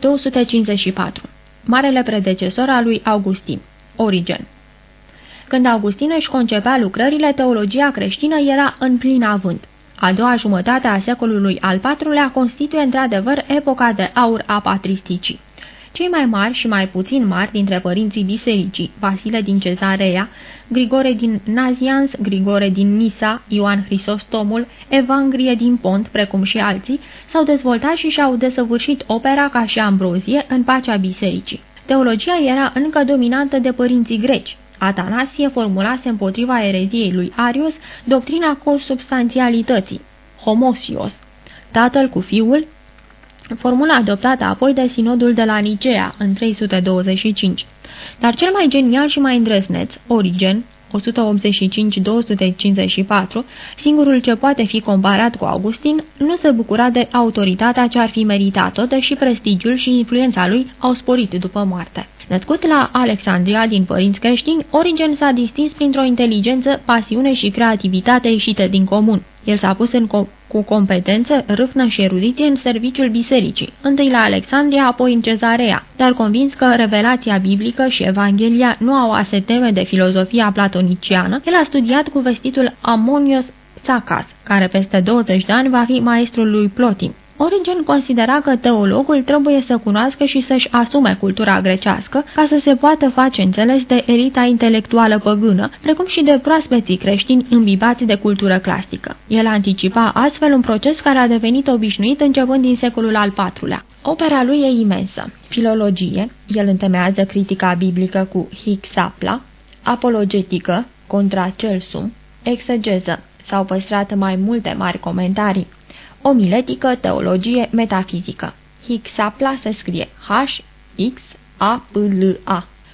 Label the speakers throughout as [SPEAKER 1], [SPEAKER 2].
[SPEAKER 1] 254. Marele predecesor al lui Augustin Origen Când Augustin își concepea lucrările, teologia creștină era în plin avânt. A doua jumătate a secolului al IV-lea constituie într-adevăr epoca de aur a patristicii. Cei mai mari și mai puțin mari dintre părinții bisericii, Vasile din Cezarea, Grigore din Nazians, Grigore din Nisa, Ioan Hristostomul, Evangrie din Pont, precum și alții, s-au dezvoltat și și-au desăvârșit opera ca și Ambrozie în pacea bisericii. Teologia era încă dominantă de părinții greci. Atanasie formulase împotriva ereziei lui Arius doctrina consubstanțialității, homosios. Tatăl cu fiul, formula adoptată apoi de sinodul de la Nicea în 325. Dar cel mai genial și mai îndrăzneț, Origen, 185-254, singurul ce poate fi comparat cu Augustin, nu se bucura de autoritatea ce ar fi meritat-o, deși prestigiul și influența lui au sporit după moarte. Născut la Alexandria din părinți creștini, Origen s-a distins printr-o inteligență, pasiune și creativitate ieșite din comun. El s-a pus în co cu competență, râvnă și erudiție în serviciul bisericii, întâi la Alexandria, apoi în Cezarea, dar convins că revelația biblică și Evanghelia nu au a se teme de filozofia platoniciană, el a studiat cu vestitul Amonios Zacas, care peste 20 de ani va fi maestrul lui Plotin. Origen considera că teologul trebuie să cunoască și să-și asume cultura grecească ca să se poată face înțeles de elita intelectuală păgână, precum și de proaspeții creștini îmbibați de cultură clasică. El anticipa astfel un proces care a devenit obișnuit începând din secolul al IV-lea. Opera lui e imensă. Filologie, el întemeiază critica biblică cu Hixapla, apologetică, contra Celsum, exegeză, s-au păstrat mai multe mari comentarii omiletică, teologie, metafizică. Hixapla se scrie H-X-A-P-L-A.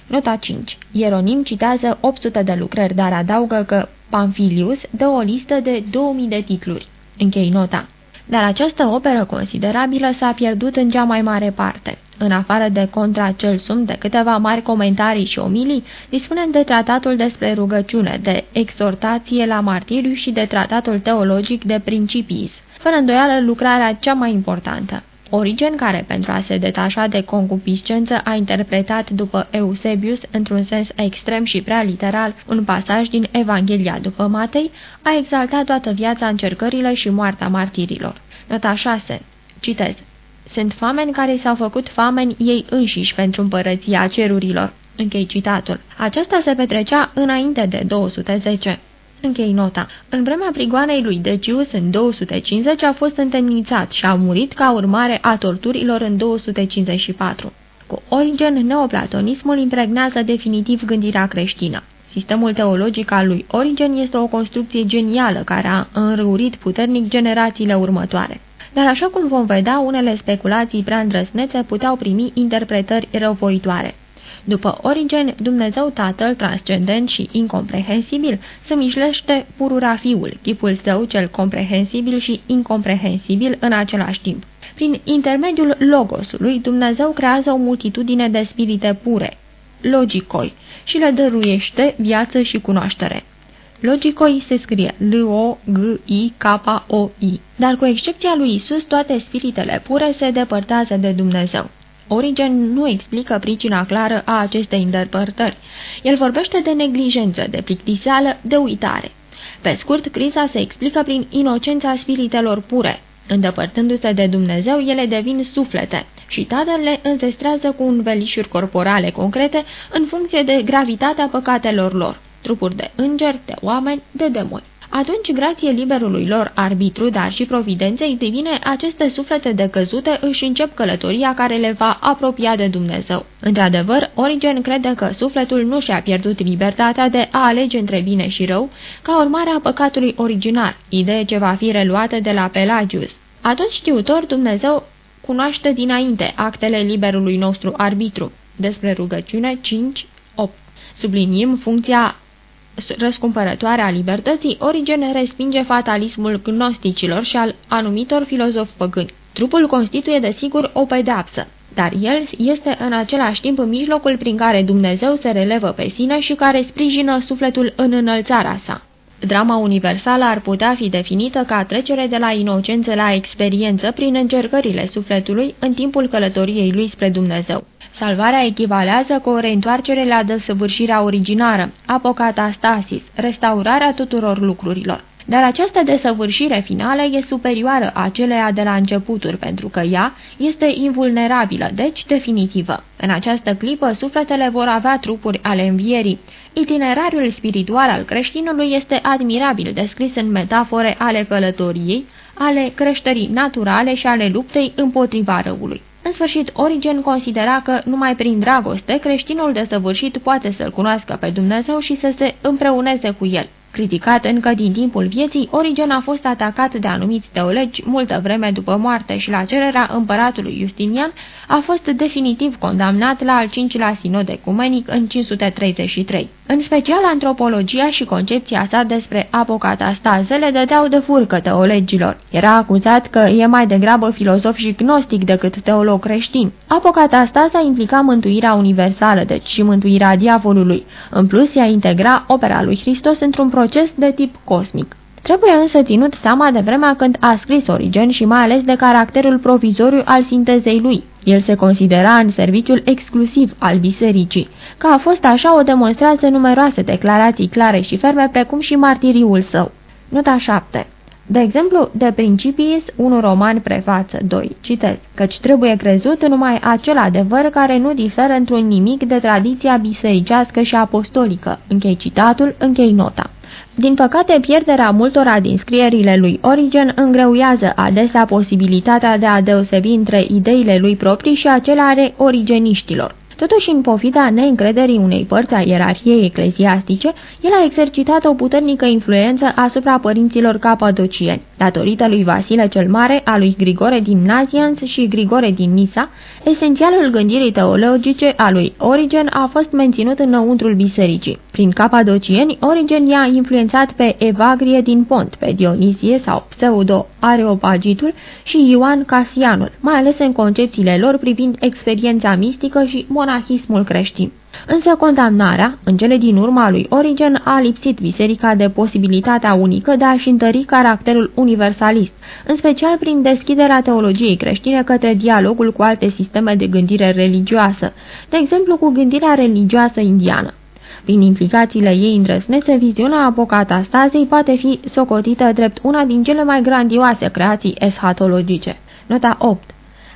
[SPEAKER 1] Nota 5. Ieronim citează 800 de lucrări, dar adaugă că Pamphilius dă o listă de 2000 de titluri. Închei nota. Dar această operă considerabilă s-a pierdut în cea mai mare parte. În afară de contra cel sum de câteva mari comentarii și omilii, dispunem de tratatul despre rugăciune, de exhortație la martiriu și de tratatul teologic de principiis fără îndoială lucrarea cea mai importantă. Origen, care pentru a se detașa de concupiscență a interpretat după Eusebius, într-un sens extrem și prea literal, un pasaj din Evanghelia după Matei, a exaltat toată viața încercările și moartea martirilor. Nota 6. Citez. Sunt fameni care s-au făcut fameni ei înșiși pentru împărăția cerurilor. Închei citatul. Aceasta se petrecea înainte de 210. Închei nota. În vremea prigoanei lui Decius, în 250, a fost întemnițat și a murit ca urmare a torturilor în 254. Cu Origen, neoplatonismul impregnează definitiv gândirea creștină. Sistemul teologic al lui Origen este o construcție genială care a înrăurit puternic generațiile următoare. Dar așa cum vom vedea, unele speculații prea îndrăsnețe puteau primi interpretări răvoitoare. După Origen, Dumnezeu Tatăl, transcendent și incomprehensibil, se mișlește purura Fiul, chipul său cel comprehensibil și incomprehensibil în același timp. Prin intermediul Logosului, Dumnezeu creează o multitudine de spirite pure, logicoi, și le dăruiește viață și cunoaștere. Logicoi se scrie L-O-G-I-K-O-I, dar cu excepția lui Isus, toate spiritele pure se depărtează de Dumnezeu. Origen nu explică pricina clară a acestei îndepărtări. El vorbește de neglijență, de plictiseală, de uitare. Pe scurt, criza se explică prin inocența spiritelor pure. Îndepărtându-se de Dumnezeu, ele devin suflete și tatăl le înzestrează cu învelișuri corporale concrete în funcție de gravitatea păcatelor lor, trupuri de îngeri, de oameni, de demoni. Atunci, grație liberului lor arbitru, dar și providenței divine, aceste suflete decăzute își încep călătoria care le va apropia de Dumnezeu. Într-adevăr, Origen crede că sufletul nu și-a pierdut libertatea de a alege între bine și rău, ca urmare a păcatului original, idee ce va fi reluată de la Pelagius. Atunci știutor, Dumnezeu cunoaște dinainte actele liberului nostru arbitru. Despre rugăciune 5, 8. Subliniem funcția răscumpărătoare a libertății, Origen respinge fatalismul gnosticilor și al anumitor filozofi păgâni. Trupul constituie desigur o pedapsă, dar el este în același timp mijlocul prin care Dumnezeu se relevă pe sine și care sprijină sufletul în înălțarea sa. Drama universală ar putea fi definită ca trecere de la inocență la experiență prin încercările sufletului în timpul călătoriei lui spre Dumnezeu. Salvarea echivalează cu o reîntoarcere la desăvârșirea originară, apocatastasis, restaurarea tuturor lucrurilor. Dar această desăvârșire finală e superioară aceleia de la începuturi, pentru că ea este invulnerabilă, deci definitivă. În această clipă, sufletele vor avea trupuri ale învierii. Itinerariul spiritual al creștinului este admirabil descris în metafore ale călătoriei, ale creșterii naturale și ale luptei împotriva răului. În sfârșit, Origen considera că numai prin dragoste creștinul desăvârșit poate să-L cunoască pe Dumnezeu și să se împreuneze cu El. Criticat încă din timpul vieții, Origen a fost atacat de anumiți teologi multă vreme după moarte și la cererea împăratului Justinian a fost definitiv condamnat la al cincilea sinod ecumenic în 533. În special, antropologia și concepția sa despre apocatastaze le dădeau de furcă teologilor. Era acuzat că e mai degrabă filozof și gnostic decât teolog creștin. Apocatastaza implica mântuirea universală, deci și mântuirea diavolului. În plus, ea integra opera lui Hristos într-un proces de tip cosmic. Trebuie însă ținut seama de vremea când a scris Origen și mai ales de caracterul provizoriu al sintezei lui. El se considera în serviciul exclusiv al bisericii, că a fost așa o demonstrează numeroase declarații clare și ferme, precum și martiriul său. Nota 7 de exemplu, de Principiis, un roman prefață 2. Citez, căci trebuie crezut numai acel adevăr care nu diferă într-un nimic de tradiția bisericească și apostolică. Închei citatul, închei nota. Din păcate, pierderea multora din scrierile lui Origen îngreuiază adesea posibilitatea de a deosebi între ideile lui proprii și acele ale origeniștilor. Totuși, în pofida neîncrederii unei părți a ierarhiei ecleziastice, el a exercitat o puternică influență asupra părinților capadocieni. Datorită lui Vasile cel Mare, a lui Grigore din Nazianz și Grigore din Nisa, esențialul gândirii teologice a lui Origen a fost menținut înăuntrul bisericii. Prin capadocieni, Origen i-a influențat pe Evagrie din Pont, pe Dionisie sau Pseudo Areopagitul și Ioan Casianul, mai ales în concepțiile lor privind experiența mistică și monahismul creștin. Însă condamnarea, în cele din urmă a lui Origen, a lipsit biserica de posibilitatea unică de a-și întări caracterul universalist, în special prin deschiderea teologiei creștine către dialogul cu alte sisteme de gândire religioasă, de exemplu cu gândirea religioasă indiană. Prin implicațiile ei îndrăsnețe, viziunea apocatastazei poate fi socotită drept una din cele mai grandioase creații eschatologice. Nota 8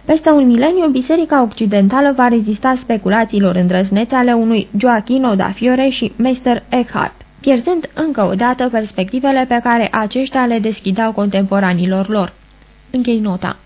[SPEAKER 1] peste un mileniu, Biserica Occidentală va rezista speculațiilor îndrăznețe ale unui Joachino da Fiore și Meister Eckhart, pierzând încă o dată perspectivele pe care aceștia le deschideau contemporanilor lor. Închei nota.